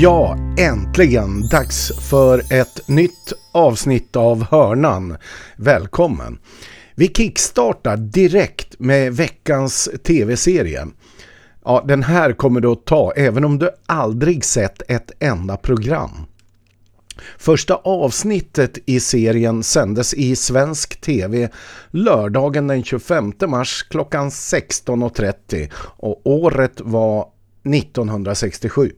Ja, äntligen dags för ett nytt avsnitt av Hörnan. Välkommen! Vi kickstartar direkt med veckans tv-serie. Ja, den här kommer du att ta även om du aldrig sett ett enda program. Första avsnittet i serien sändes i svensk tv lördagen den 25 mars klockan 16.30 och året var 1967.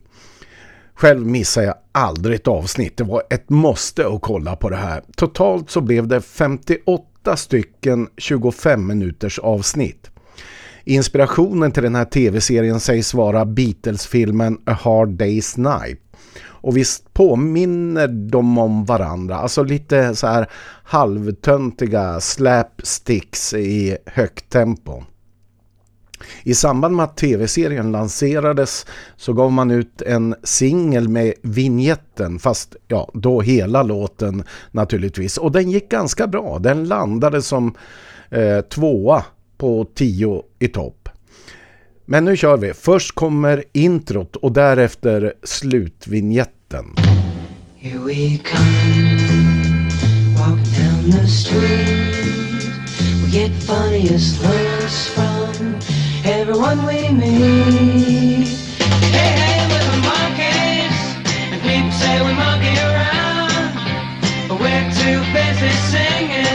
Själv missar jag aldrig ett avsnitt. Det var ett måste att kolla på det här. Totalt så blev det 58 stycken 25 minuters avsnitt. Inspirationen till den här tv-serien sägs vara Beatles-filmen A Hard Day's Night. Och visst påminner de om varandra. Alltså lite så här halvtöntiga slapsticks i högt tempo. I samband med att tv-serien lanserades så gav man ut en singel med vignetten fast ja, då hela låten naturligtvis. Och den gick ganska bra. Den landade som eh, tvåa på tio i topp. Men nu kör vi. Först kommer introt och därefter slutvignetten. Here we come Walk down the street We get funniest looks from everyone we meet. Hey, hey, we're the monkeys, and people say we monkey around, but we're too busy singing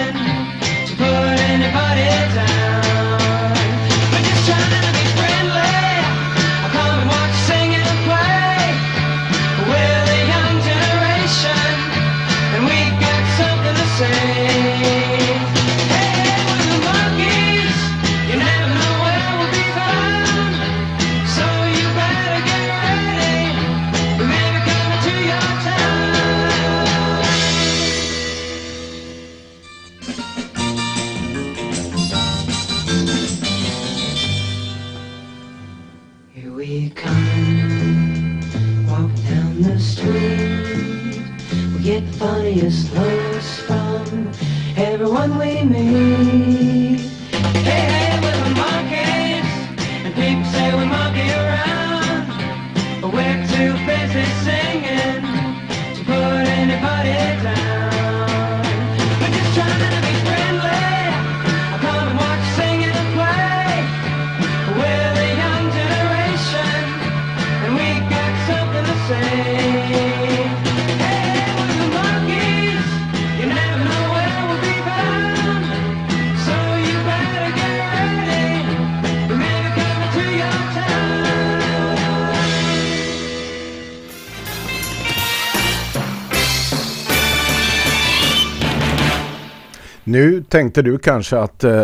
tänkte du kanske att eh,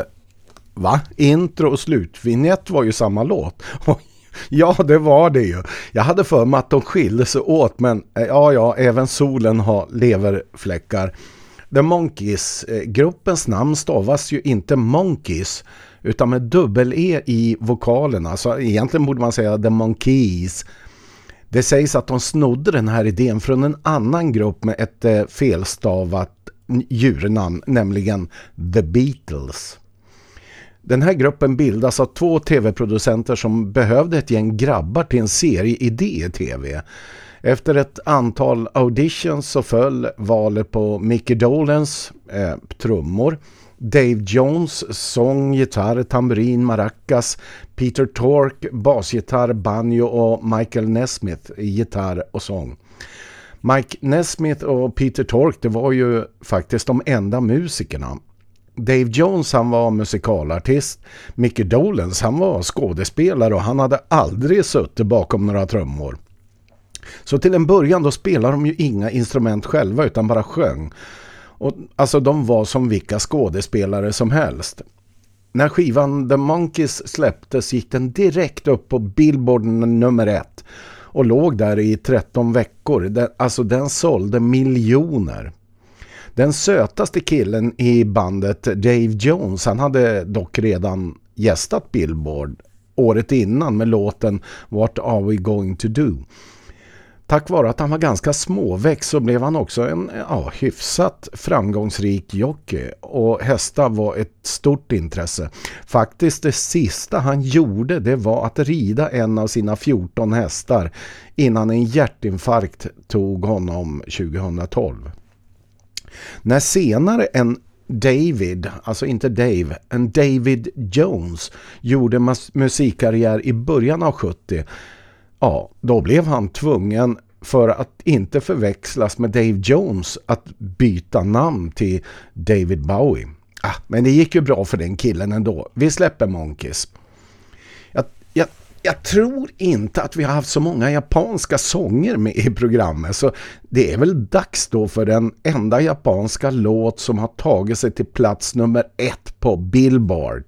va? Intro och slutvinjett var ju samma låt. ja, det var det ju. Jag hade för mig att de skilde sig åt men eh, ja, ja, även solen har leverfläckar. The Monkeys, eh, gruppens namn stavas ju inte Monkeys utan med dubbel-e i vokalerna. Så egentligen borde man säga The Monkeys. Det sägs att de snodde den här idén från en annan grupp med ett eh, felstavat djurnamn, nämligen The Beatles. Den här gruppen bildas av två tv-producenter som behövde ett gäng grabbar till en serieidé i tv. Efter ett antal auditions så föll valet på Mickey Dolans eh, trummor, Dave Jones sång, gitarr, tamburin, maracas, Peter Tork, basgitarr, banjo och Michael Nesmith gitarr och sång. Mike Nesmith och Peter Tork det var ju faktiskt de enda musikerna. Dave Jones han var musikalartist. Mickey Dolans han var skådespelare och han hade aldrig suttit bakom några trummor. Så till en början då spelade de ju inga instrument själva utan bara sjöng. Och, alltså de var som vilka skådespelare som helst. När skivan The Monkeys släpptes gick den direkt upp på Billboard nummer ett och låg där i 13 veckor. Den, alltså den sålde miljoner. Den sötaste killen i bandet Dave Jones, han hade dock redan gästat Billboard året innan med låten What Are We Going To Do? Tack vare att han var ganska småväxt så blev han också en ja, hyfsat framgångsrik jockey och hästar var ett stort intresse. Faktiskt det sista han gjorde det var att rida en av sina 14 hästar innan en hjärtinfarkt tog honom 2012. När senare en David, alltså inte Dave, en David Jones gjorde musikkarriär i början av 70 ja, då blev han tvungen för att inte förväxlas med Dave Jones att byta namn till David Bowie. Ah, men det gick ju bra för den killen ändå. Vi släpper Monkeys. Jag, jag, jag tror inte att vi har haft så många japanska sånger med i programmet så det är väl dags då för den enda japanska låt som har tagit sig till plats nummer ett på Billboard.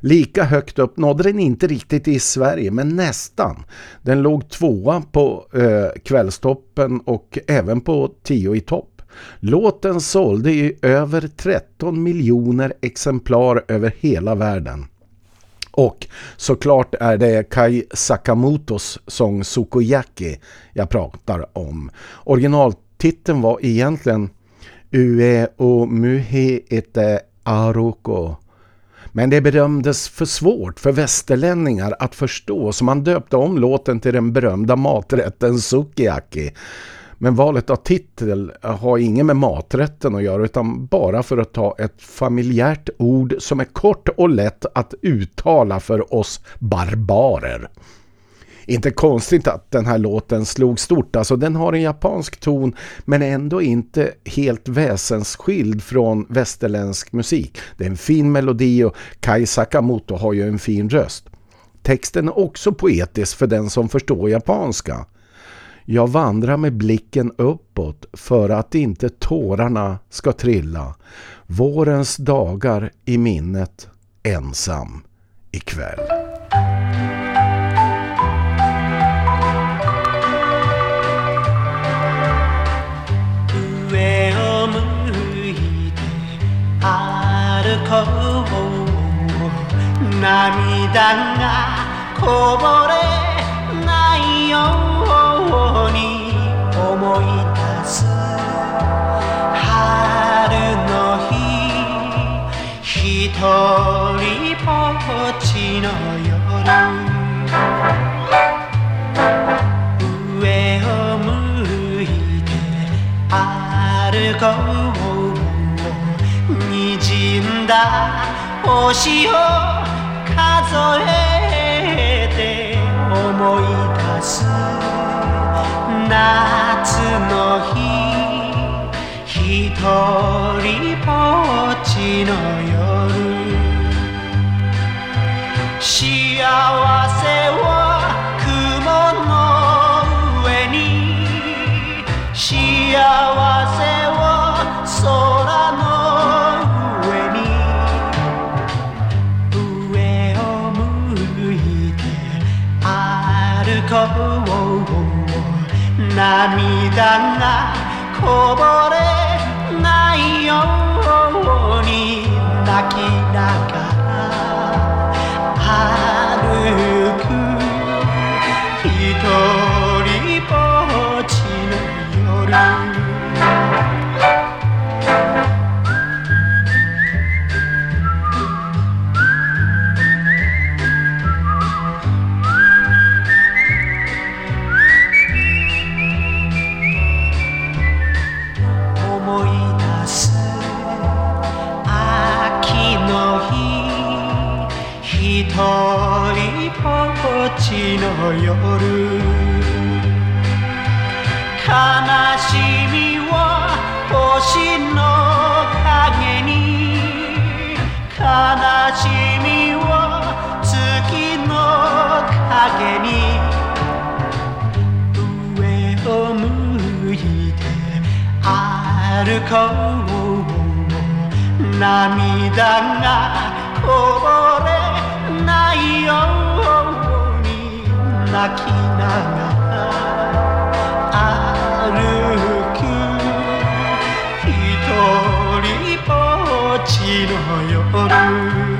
Lika högt upp nådde den inte riktigt i Sverige men nästan. Den låg tvåa på eh, kvällstoppen och även på tio i topp. Låten sålde i över 13 miljoner exemplar över hela världen. Och såklart är det Kai Sakamotos sång “Sukoyaki” jag pratar om. Originaltiteln var egentligen Ue o muhe ete aroko men det bedömdes för svårt för västerlänningar att förstå så man döpte om låten till den berömda maträtten sukiyaki. Men valet av titel har inget med maträtten att göra utan bara för att ta ett familjärt ord som är kort och lätt att uttala för oss barbarer. Inte konstigt att den här låten slog stort. Alltså den har en japansk ton men ändå inte helt väsensskild från västerländsk musik. Det är en fin melodi och Kai Sakamoto har ju en fin röst. Texten är också poetisk för den som förstår japanska. Jag vandrar med blicken uppåt för att inte tårarna ska trilla. Vårens dagar i minnet ensam ikväll.「涙がこぼれないように思い出す春の日一人ぼっちの夜上を向いて歩こうだ。星を数えて思い出す。夏の日一人ぼっちの夜。涙がこぼれしみは月の影に上を向いて歩こう涙がこぼれないように泣きながら歩く一人ぼっちの夜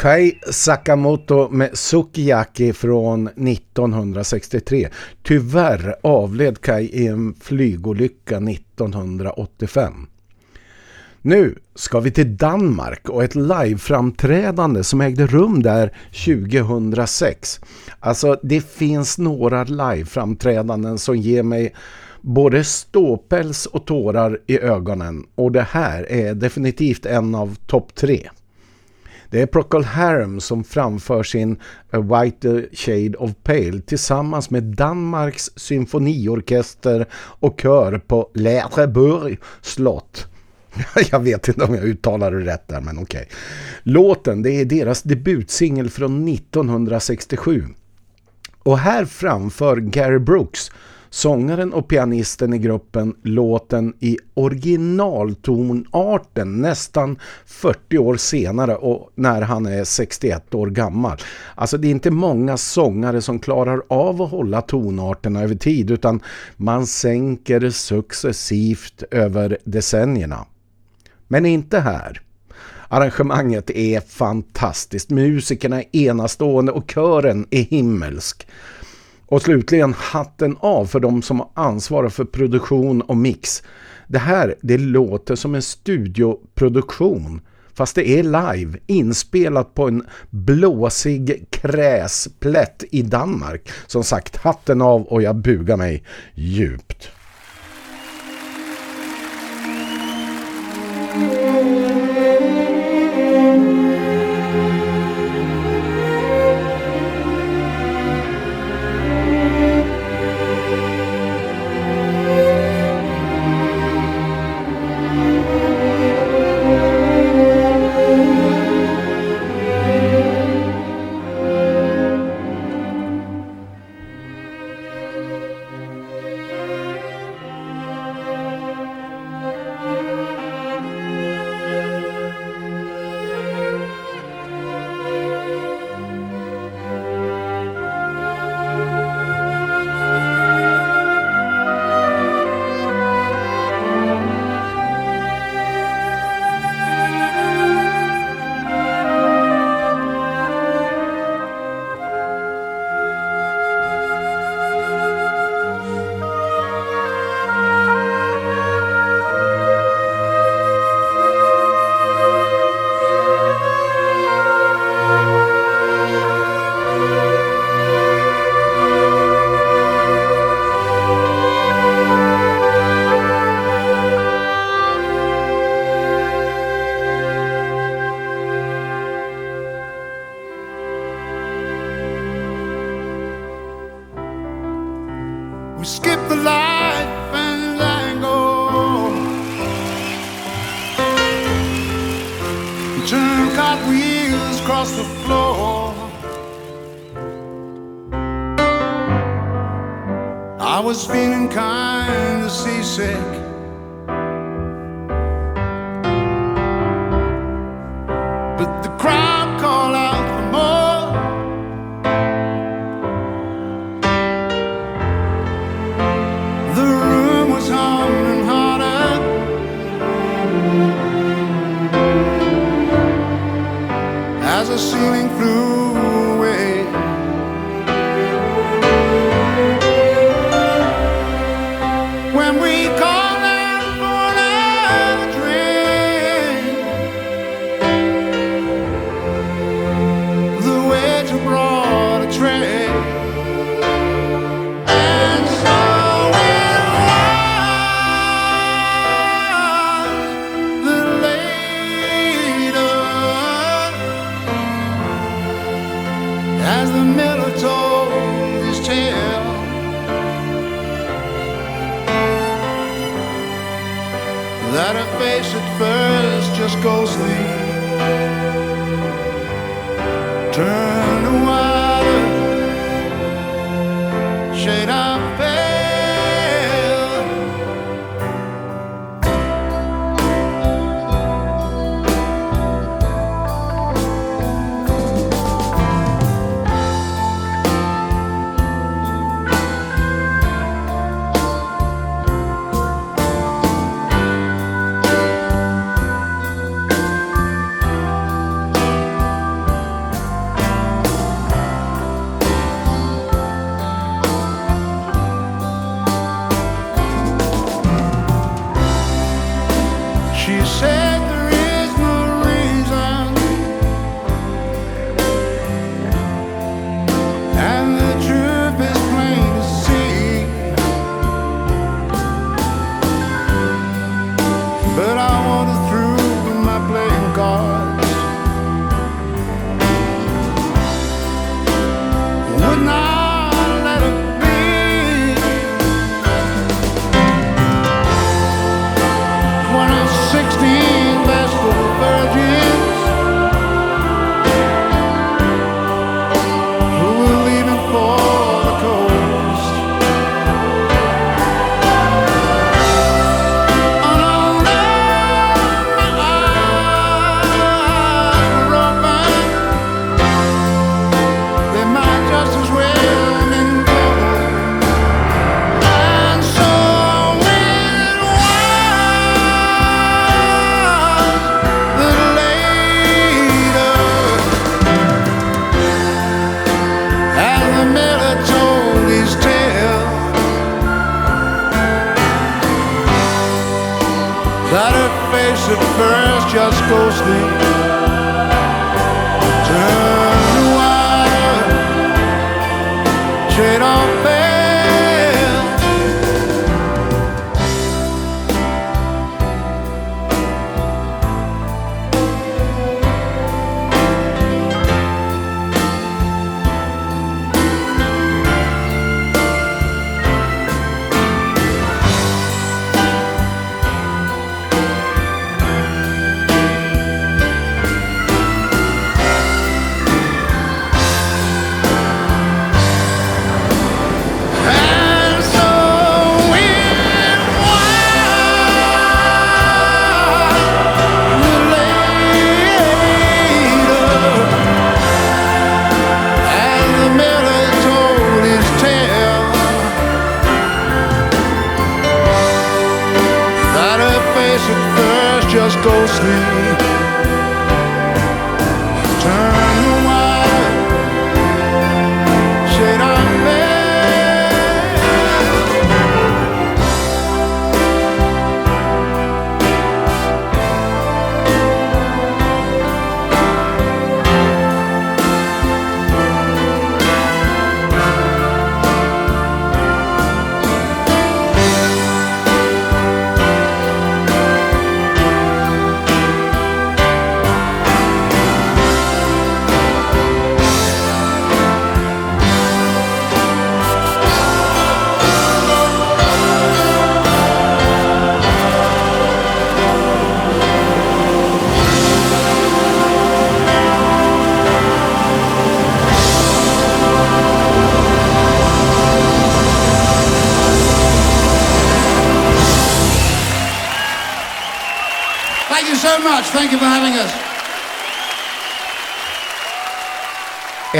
Kai Sakamoto med Sukiyaki från 1963. Tyvärr avled Kai i en flygolycka 1985. Nu ska vi till Danmark och ett liveframträdande som ägde rum där 2006. Alltså det finns några liveframträdanden som ger mig både ståpäls och tårar i ögonen och det här är definitivt en av topp tre. Det är Procol Harum som framför sin A White Shade of Pale tillsammans med Danmarks symfoniorkester och kör på Läreburg slott. Jag vet inte om jag uttalar det rätt där, men okej. Okay. Låten, det är deras debutsingel från 1967. Och här framför Gary Brooks sångaren och pianisten i gruppen låten i originaltonarten nästan 40 år senare och när han är 61 år gammal. Alltså det är inte många sångare som klarar av att hålla tonarterna över tid utan man sänker successivt över decennierna. Men inte här. Arrangemanget är fantastiskt. Musikerna är enastående och kören är himmelsk. Och slutligen hatten av för de som ansvarar för produktion och mix. Det här det låter som en studioproduktion fast det är live inspelat på en blåsig kräsplätt i Danmark. Som sagt, hatten av och jag bugar mig djupt.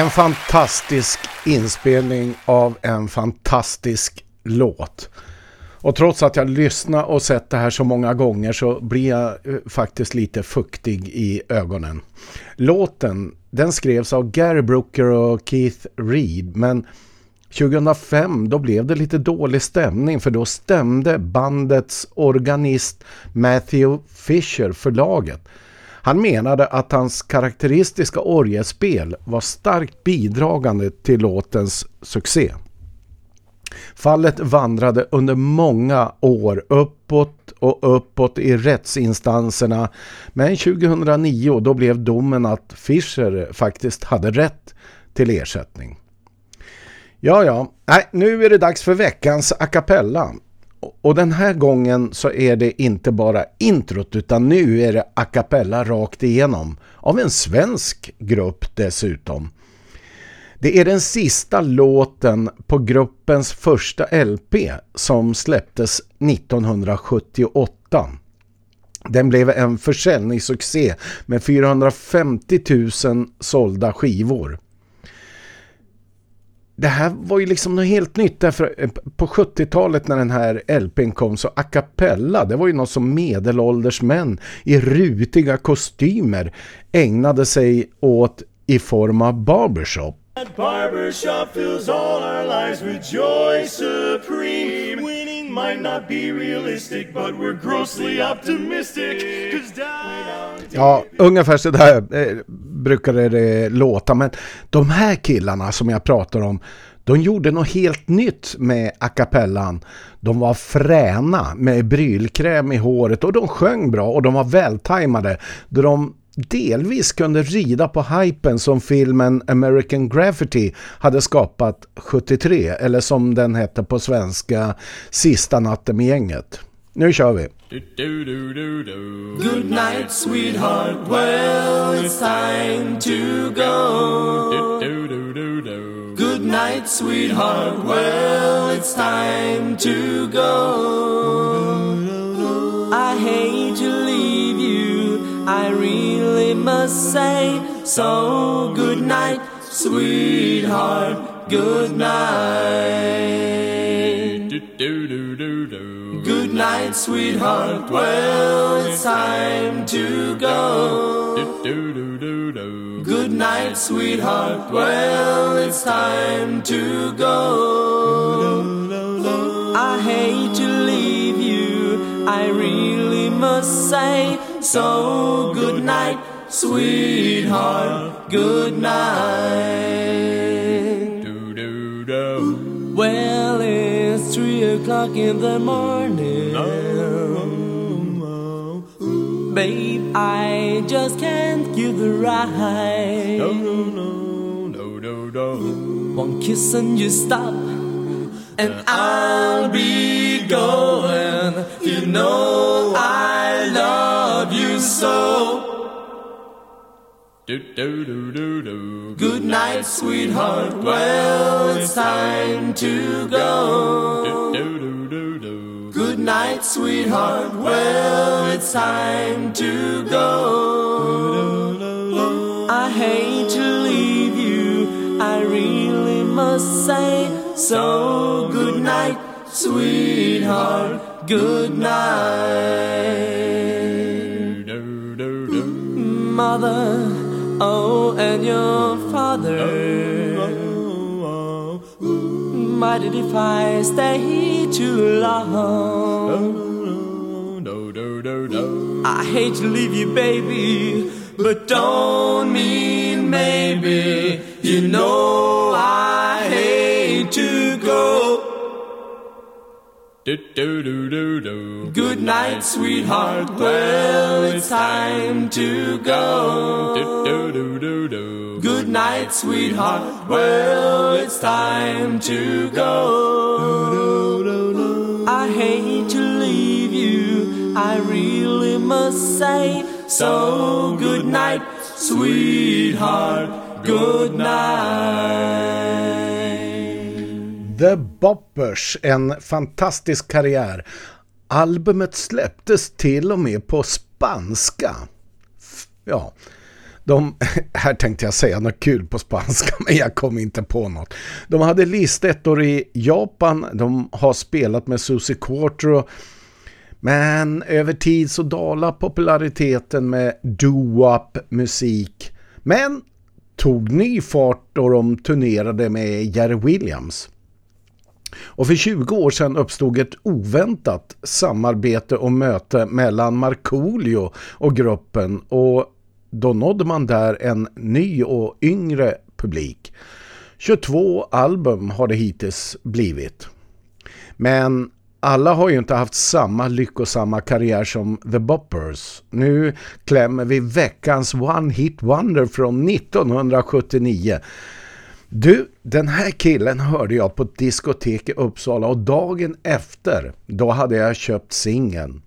En fantastisk inspelning av en fantastisk låt. Och trots att jag lyssnat och sett det här så många gånger så blir jag eh, faktiskt lite fuktig i ögonen. Låten, den skrevs av Gary Brooker och Keith Reed men 2005 då blev det lite dålig stämning för då stämde bandets organist Matthew Fisher förlaget. Han menade att hans karaktäristiska orgelspel var starkt bidragande till låtens succé. Fallet vandrade under många år uppåt och uppåt i rättsinstanserna men 2009 då blev domen att Fischer faktiskt hade rätt till ersättning. Ja, ja. Nej, nu är det dags för veckans a cappella. Och den här gången så är det inte bara introt utan nu är det a cappella rakt igenom. Av en svensk grupp dessutom. Det är den sista låten på gruppens första LP som släpptes 1978. Den blev en försäljningssuccé med 450 000 sålda skivor det här var ju liksom något helt nytt därför eh, på 70-talet när den här LPn kom så a cappella, det var ju något som medelålders män i rutiga kostymer ägnade sig åt i form av barbershop. That barbershop fills all our lives with joy supreme. Might not be realistic, but we're grossly optimistic. 'Cause down Ja, ungefär så där eh, brukade det låta. Men de här killarna som jag pratar om, de gjorde något helt nytt med a cappellan. De var fräna med brylkräm i håret och de sjöng bra och de var vältajmade. De delvis kunde rida på hypen som filmen American Graffiti hade skapat 73 eller som den hette på svenska Sista natten med gänget. Nu kör vi. Good night, sweetheart. Well, it's time to go. Good night, sweetheart. Well, it's time to go. I hate to leave really must say so. Good night, sweetheart. Good night. Good night, sweetheart. Well, it's time to go. Good night, sweetheart. Well, it's time to go. I hate to leave you. I really must say so. Good night, sweetheart. Good night. Do, do, do. Well, it's three o'clock in the morning. Oh, oh, oh. Babe, I just can't give the ride. One kiss and you stop, and I'll be going. You know I love you so. Good night, sweetheart. Well, it's time to go. Good night, sweetheart. Well, it's time to go. I hate to leave you. I really must say so. Good night, sweetheart. Good night. Mother, oh, and your father. Minded if I stay too long? I hate to leave you, baby, but don't mean maybe. You know I hate to go. Good night, sweetheart. Well, it's time to go. Good night, sweetheart. Well, it's time to go. I hate to leave you. I really must say so. Good night, sweetheart. Good night. The Boppers, en fantastisk karriär. Albumet släpptes till och med på spanska. Ja, de, här tänkte jag säga något kul på spanska men jag kom inte på något. De hade listettor i Japan, de har spelat med Susie Quattro men över tid så dalar populariteten med doo-wop musik. Men tog ny fart då de turnerade med Jerry Williams. Och för 20 år sedan uppstod ett oväntat samarbete och möte mellan Markoolio och gruppen och då nådde man där en ny och yngre publik. 22 album har det hittills blivit. Men alla har ju inte haft samma lyckosamma karriär som The Boppers. Nu klämmer vi veckans One Hit Wonder från 1979. Du, den här killen hörde jag på ett diskotek i Uppsala och dagen efter, då hade jag köpt singeln.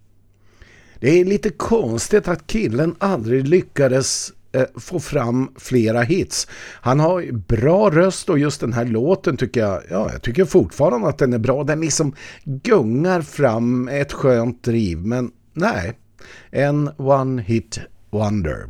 Det är lite konstigt att killen aldrig lyckades eh, få fram flera hits. Han har bra röst och just den här låten tycker jag, ja jag tycker fortfarande att den är bra. Den liksom gungar fram ett skönt driv men nej, en one hit wonder.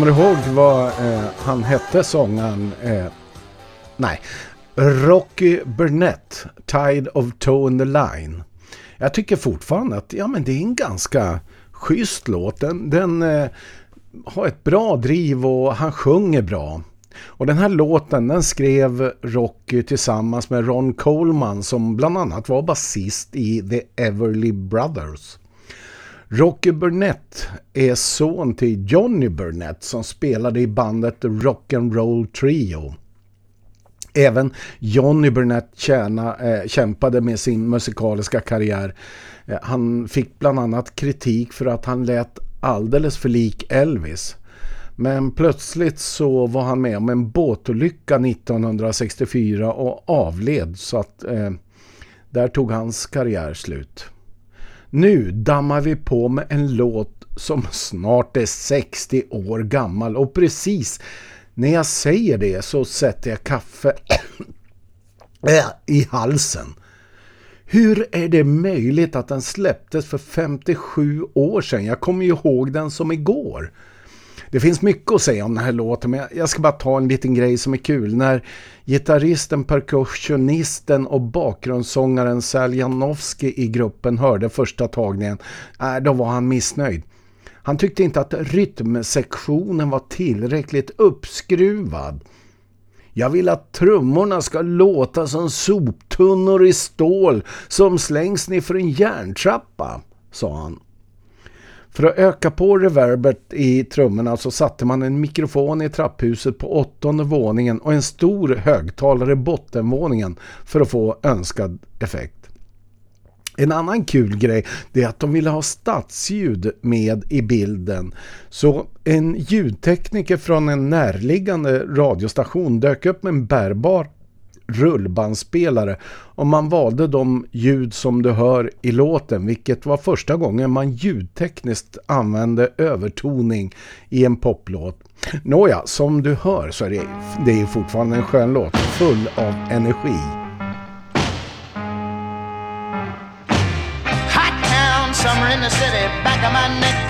Kommer du ihåg vad eh, han hette sångaren? Eh, nej, Rocky Burnett, Tide of Toe in the Line. Jag tycker fortfarande att ja, men det är en ganska schysst låt. Den, den eh, har ett bra driv och han sjunger bra. Och den här låten den skrev Rocky tillsammans med Ron Coleman som bland annat var basist i The Everly Brothers. Rocky Burnett är son till Johnny Burnett som spelade i bandet The Rock'n'Roll Trio. Även Johnny Burnett tjäna, eh, kämpade med sin musikaliska karriär. Eh, han fick bland annat kritik för att han lät alldeles för lik Elvis. Men plötsligt så var han med om en båtolycka 1964 och avled så att eh, där tog hans karriär slut. Nu dammar vi på med en låt som snart är 60 år gammal och precis när jag säger det så sätter jag kaffe eh, i halsen. Hur är det möjligt att den släpptes för 57 år sedan? Jag kommer ju ihåg den som igår. Det finns mycket att säga om den här låten men jag ska bara ta en liten grej som är kul. När gitarristen, percussionisten och bakgrundssångaren Sal Janowski i gruppen hörde första tagningen, äh, då var han missnöjd. Han tyckte inte att rytmsektionen var tillräckligt uppskruvad. Jag vill att trummorna ska låta som soptunnor i stål som slängs ner för en järntrappa, sa han. För att öka på reverbet i trummorna så satte man en mikrofon i trapphuset på åttonde våningen och en stor högtalare i bottenvåningen för att få önskad effekt. En annan kul grej är att de ville ha stadsljud med i bilden. Så en ljudtekniker från en närliggande radiostation dök upp med en bärbar rullbandspelare och man valde de ljud som du hör i låten vilket var första gången man ljudtekniskt använde övertoning i en poplåt. Nåja, som du hör så är det, det är fortfarande en skön låt full av energi. Hot town, summer in the city, back of my neck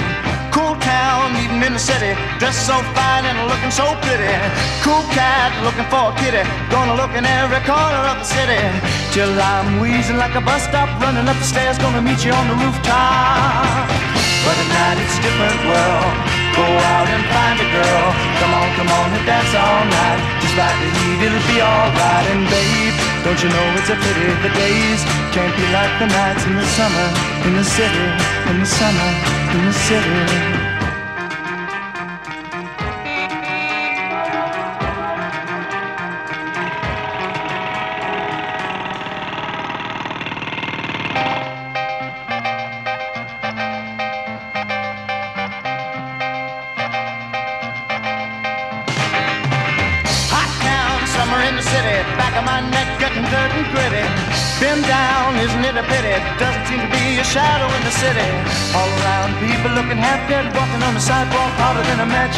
Cool town, meeting in the city, dressed so fine and looking so pretty. Cool cat, looking for a kitty, gonna look in every corner of the city. Till I'm wheezing like a bus stop, running up the stairs, gonna meet you on the rooftop. But at night it's a different world. Go out and find a girl. Come on, and dance all night. Despite the heat, it'll be alright. And babe, don't you know it's a pity the days can't be like the nights in the summer, in the city, in the summer in the city.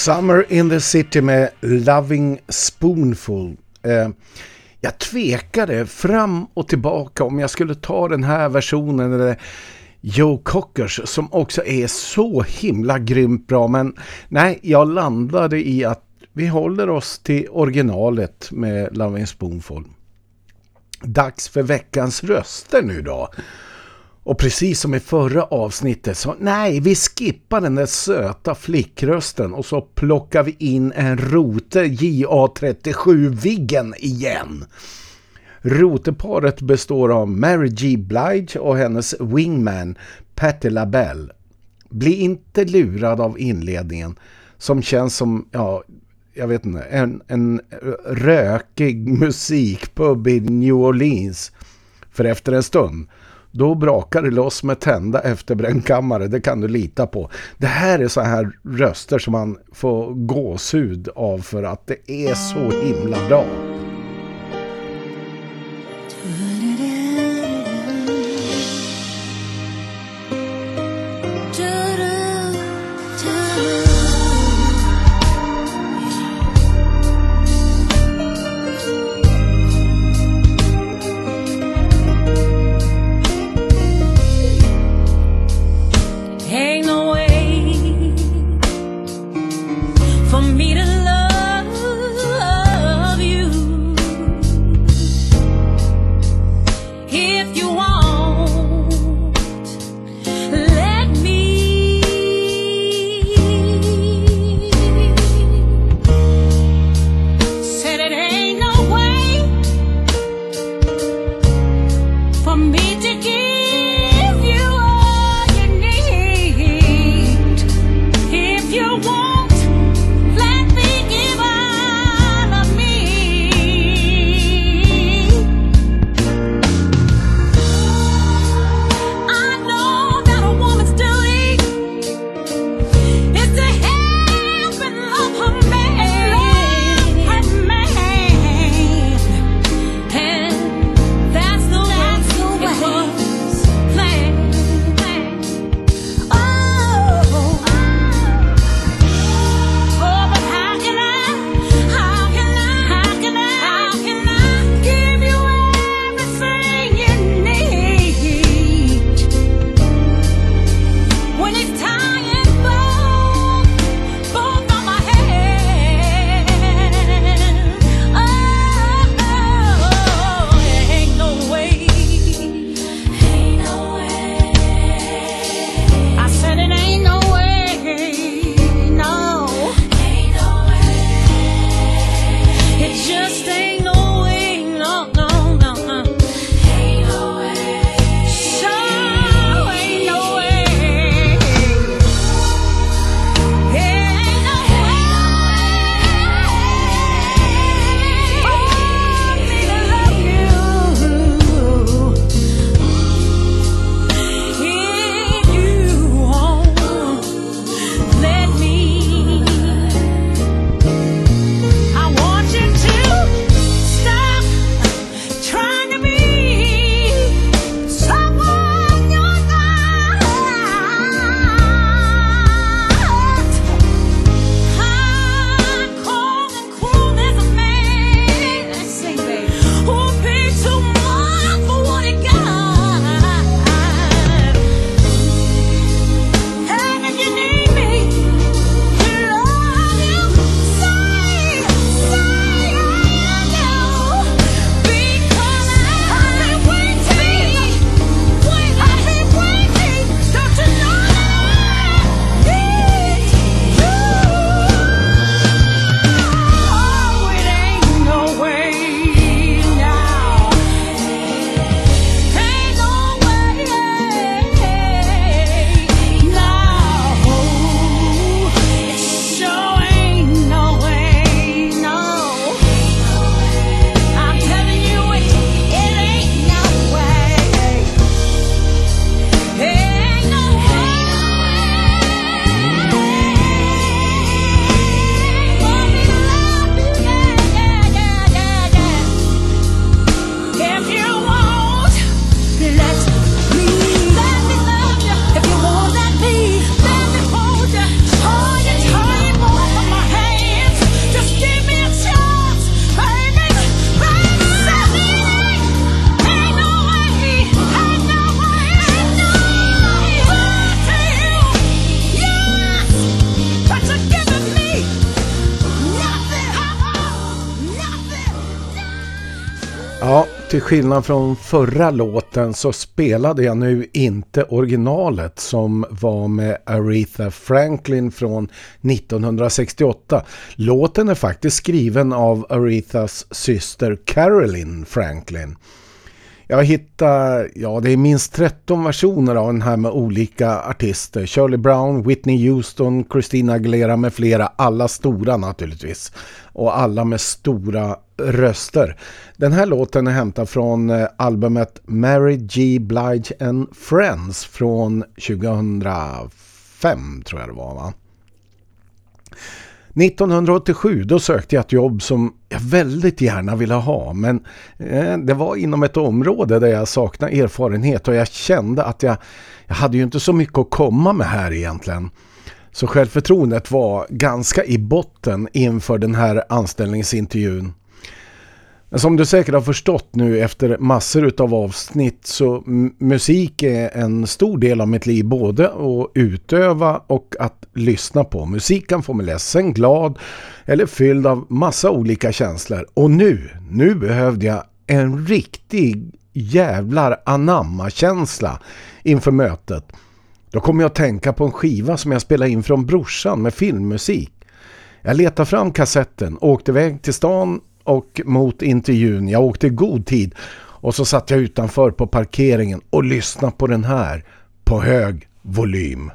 Summer in the City med Loving Spoonful. Eh, jag tvekade fram och tillbaka om jag skulle ta den här versionen eller Joe Cockers som också är så himla grymt bra men nej, jag landade i att vi håller oss till originalet med Loving Spoonful. Dags för veckans röster nu då. Och precis som i förra avsnittet så nej, vi skippar den där söta flickrösten och så plockar vi in en Rote JA37 Viggen igen. Roteparet består av Mary G. Blige och hennes wingman Patti LaBelle. Bli inte lurad av inledningen som känns som, ja, jag vet inte, en, en rökig musikpub i New Orleans. För efter en stund, då brakar det loss med tända efterbrännkammare, det kan du lita på. Det här är så här röster som man får gåshud av för att det är så himla bra. Till skillnad från förra låten så spelade jag nu inte originalet som var med Aretha Franklin från 1968. Låten är faktiskt skriven av Arethas syster Carolyn Franklin. Jag hittar, ja det är minst 13 versioner av den här med olika artister. Shirley Brown, Whitney Houston, Christina Aguilera med flera. Alla stora naturligtvis. Och alla med stora röster. Den här låten är hämtad från eh, albumet Mary G. Blige and Friends från 2005 tror jag det var va? 1987 då sökte jag ett jobb som jag väldigt gärna ville ha men eh, det var inom ett område där jag saknade erfarenhet och jag kände att jag, jag hade ju inte så mycket att komma med här egentligen. Så självförtroendet var ganska i botten inför den här anställningsintervjun. Men som du säkert har förstått nu efter massor av avsnitt så musik är en stor del av mitt liv både att utöva och att lyssna på. Musik kan få mig ledsen, glad eller fylld av massa olika känslor. Och nu, nu behövde jag en riktig jävlar anamma-känsla inför mötet. Då kom jag att tänka på en skiva som jag spelade in från brorsan med filmmusik. Jag letade fram kassetten, åkte iväg till stan och mot intervjun. Jag åkte i god tid och så satt jag utanför på parkeringen och lyssnade på den här på hög volym.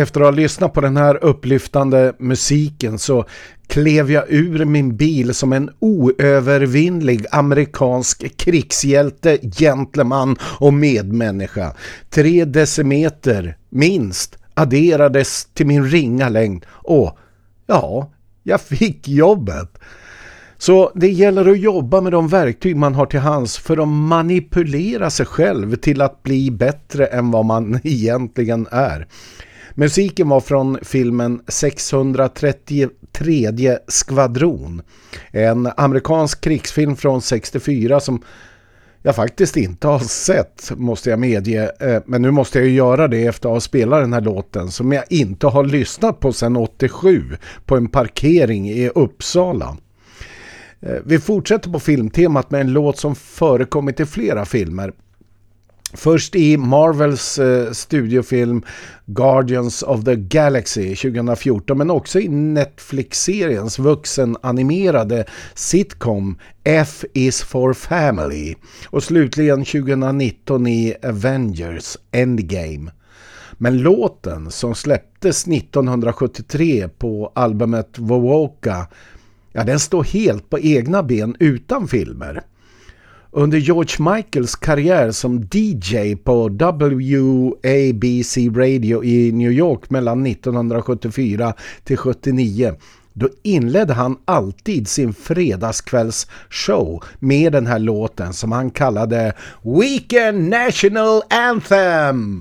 Efter att ha lyssnat på den här upplyftande musiken så klev jag ur min bil som en oövervinnlig amerikansk krigshjälte, gentleman och medmänniska. Tre decimeter, minst, adderades till min ringa längd och ja, jag fick jobbet. Så det gäller att jobba med de verktyg man har till hands för att manipulera sig själv till att bli bättre än vad man egentligen är. Musiken var från filmen 633 skvadron. En amerikansk krigsfilm från 64 som jag faktiskt inte har sett måste jag medge. Eh, men nu måste jag ju göra det efter att ha spelat den här låten som jag inte har lyssnat på sedan 87 på en parkering i Uppsala. Eh, vi fortsätter på filmtemat med en låt som förekommit i flera filmer. Först i Marvels eh, studiofilm Guardians of the Galaxy 2014 men också i Netflix-seriens vuxenanimerade sitcom F is for Family och slutligen 2019 i Avengers Endgame. Men låten som släpptes 1973 på albumet Wowoka ja, den står helt på egna ben utan filmer. Under George Michaels karriär som DJ på WABC Radio i New York mellan 1974 till 79 då inledde han alltid sin fredagskvällsshow med den här låten som han kallade Weekend National Anthem.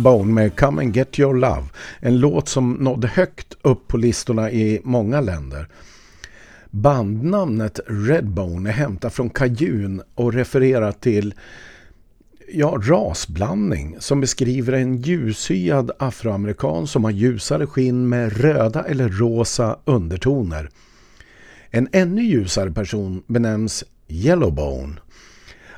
Redbone med Come and Get Your Love. En låt som nådde högt upp på listorna i många länder. Bandnamnet Redbone är hämtat från kajun och refererar till ja, rasblandning som beskriver en ljushyad afroamerikan som har ljusare skinn med röda eller rosa undertoner. En ännu ljusare person benämns Yellowbone.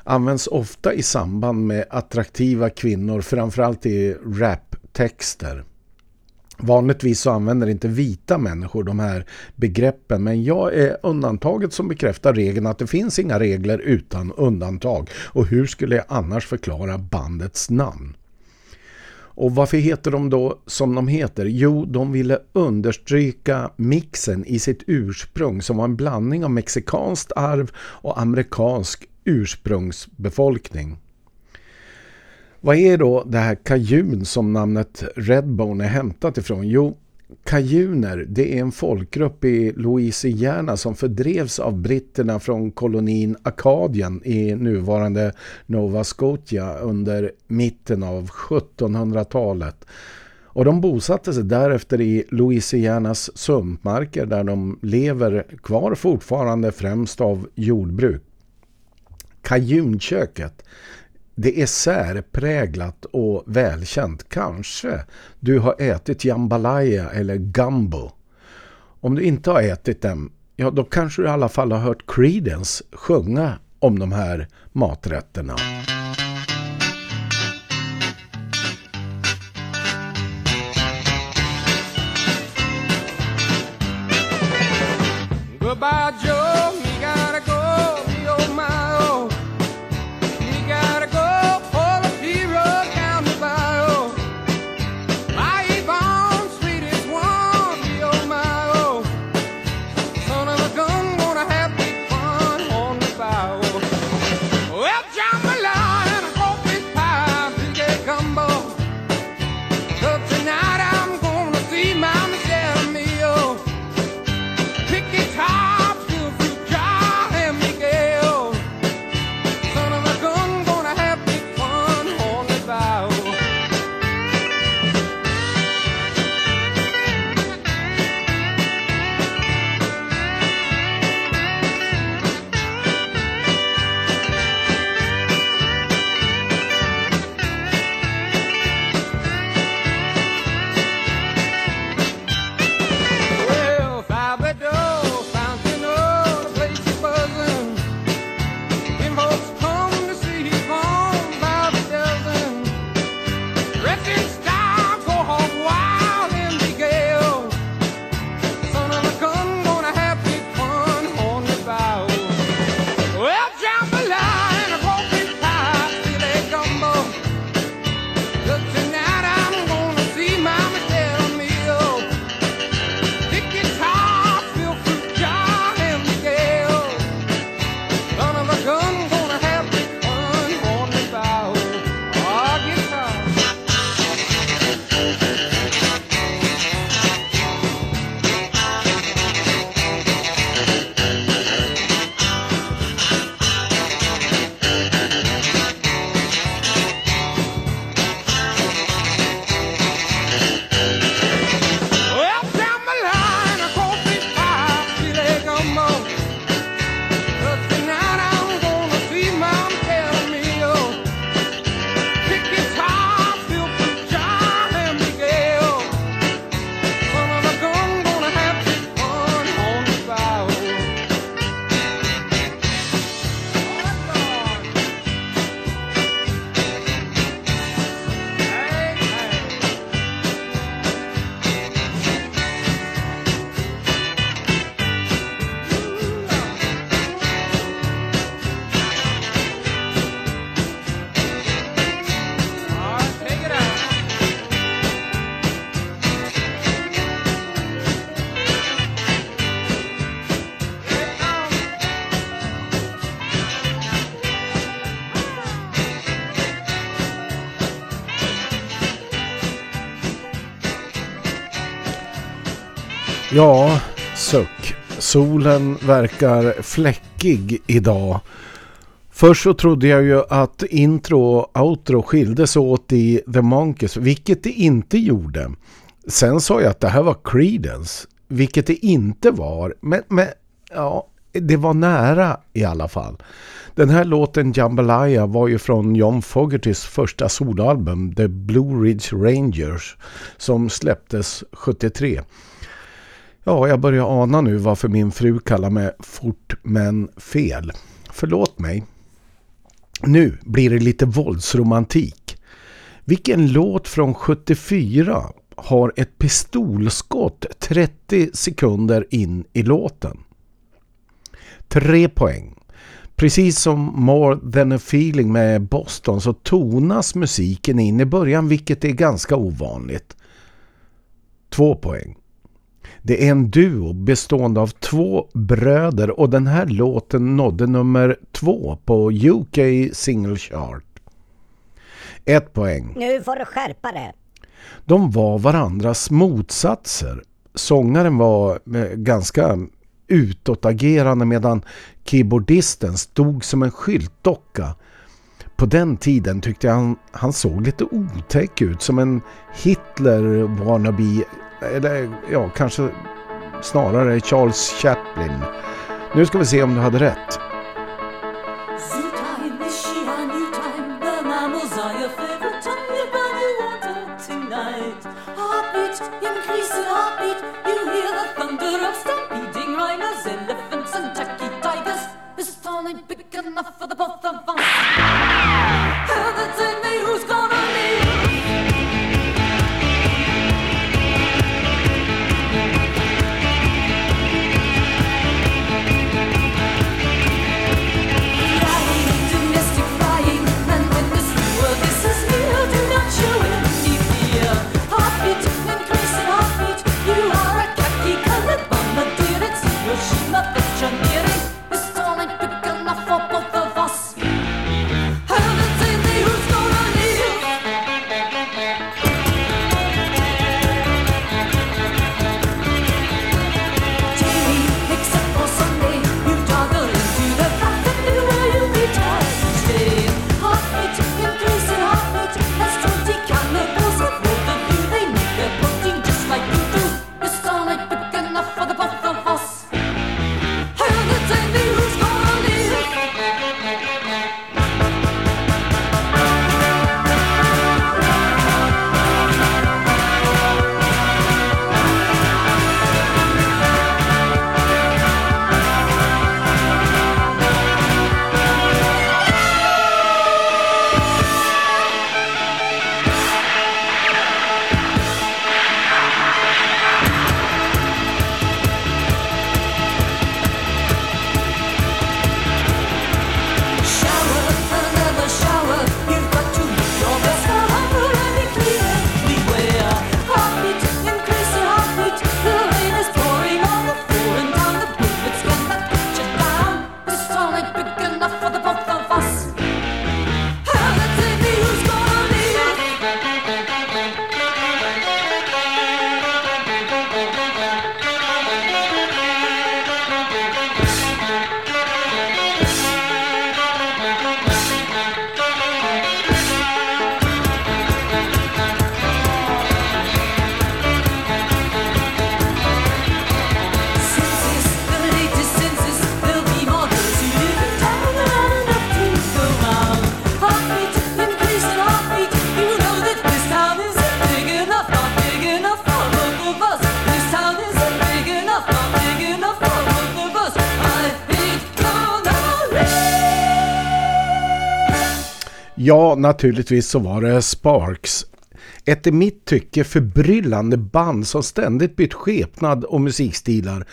Används ofta i samband med attraktiva kvinnor framförallt i raptexter. Vanligtvis så använder inte vita människor de här begreppen men jag är undantaget som bekräftar regeln att det finns inga regler utan undantag. Och hur skulle jag annars förklara bandets namn? Och varför heter de då som de heter? Jo, de ville understryka mixen i sitt ursprung som var en blandning av mexikanskt arv och amerikansk ursprungsbefolkning. Vad är då det här kajun som namnet Redbone är hämtat ifrån? Jo, kajuner det är en folkgrupp i Louisiana som fördrevs av britterna från kolonin Akadien i nuvarande Nova Scotia under mitten av 1700-talet. Och de bosatte sig därefter i Louisianas sumpmarker där de lever kvar fortfarande främst av jordbruk. Kajunköket det är särpräglat och välkänt. Kanske du har ätit jambalaya eller gumbo. Om du inte har ätit dem, ja då kanske du i alla fall har hört Creedence sjunga om de här maträtterna. Goodbye, Joe. Ja, suck. Solen verkar fläckig idag. Först så trodde jag ju att intro och outro skildes åt i The Monkeys, vilket det inte gjorde. Sen sa jag att det här var Creedence, vilket det inte var. Men, men ja, det var nära i alla fall. Den här låten Jambalaya var ju från John Fogertys första soloalbum The Blue Ridge Rangers som släpptes 73. Ja, jag börjar ana nu varför min fru kallar mig fort men fel. Förlåt mig. Nu blir det lite våldsromantik. Vilken låt från 74 har ett pistolskott 30 sekunder in i låten? Tre poäng. Precis som More than a feeling med Boston så tonas musiken in i början vilket är ganska ovanligt. Två poäng. Det är en duo bestående av två bröder och den här låten nådde nummer två på UK Single Chart. Ett poäng. Nu får du skärpa det. De var varandras motsatser. Sångaren var eh, ganska utåtagerande medan keyboardisten stod som en skyltdocka. På den tiden tyckte jag han, han såg lite otäck ut som en Hitler wannabe eller ja, kanske snarare Charles Chaplin. Nu ska vi se om du hade rätt. enough for the both of us. Ja, naturligtvis så var det Sparks. Ett i mitt tycke förbryllande band som ständigt bytt skepnad och musikstilar.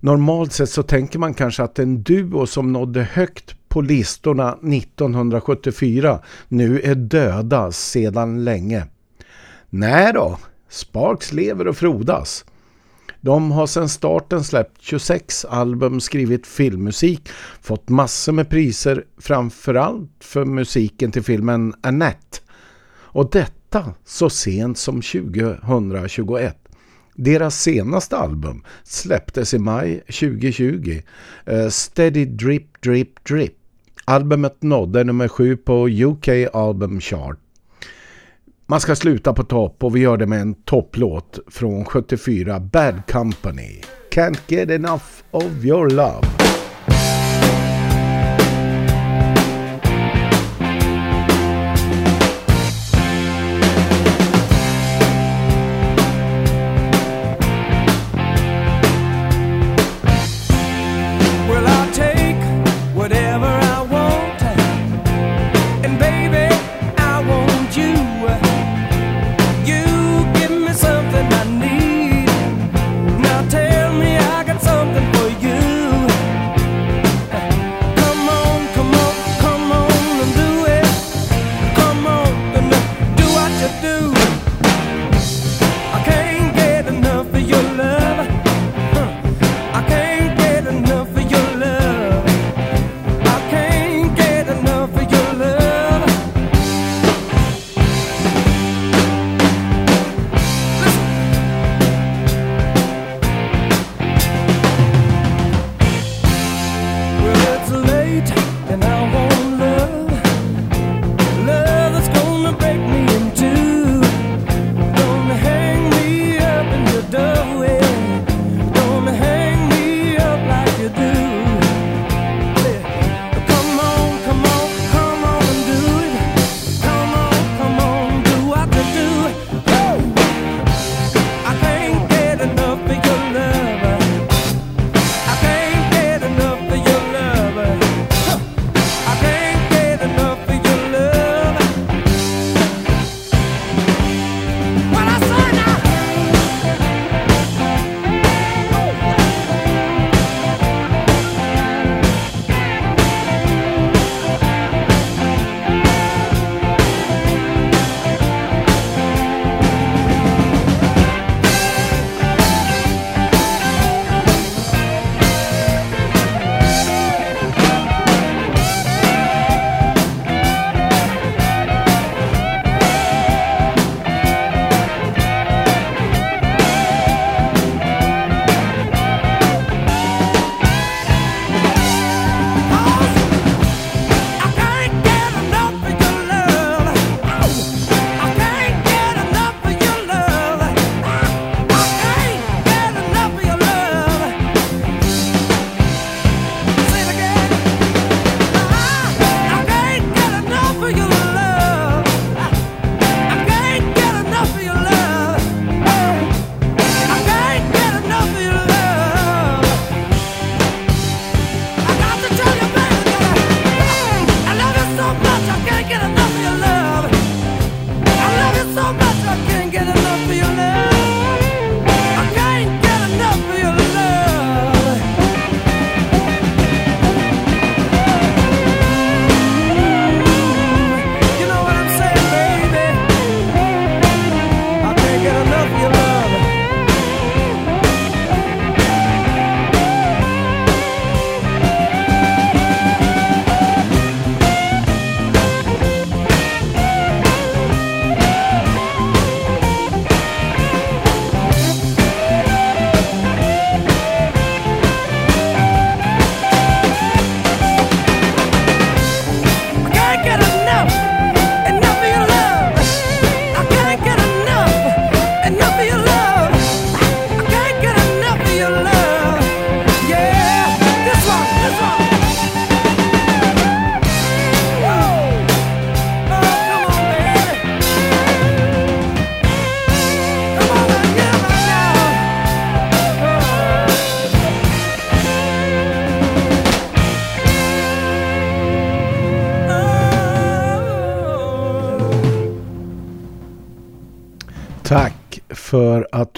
Normalt sett så tänker man kanske att en duo som nådde högt på listorna 1974 nu är döda sedan länge. Nej då, Sparks lever och frodas. De har sedan starten släppt 26 album, skrivit filmmusik, fått massor med priser, framförallt för musiken till filmen Annette. Och detta så sent som 2021. Deras senaste album släpptes i maj 2020, eh, Steady Drip Drip Drip. Albumet nådde nummer sju på UK Album Chart. Man ska sluta på topp och vi gör det med en topplåt från 74, Bad Company. Can't get enough of your love.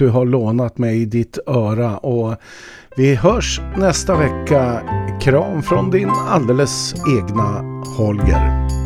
du har lånat mig ditt öra och vi hörs nästa vecka. Kram från din alldeles egna Holger.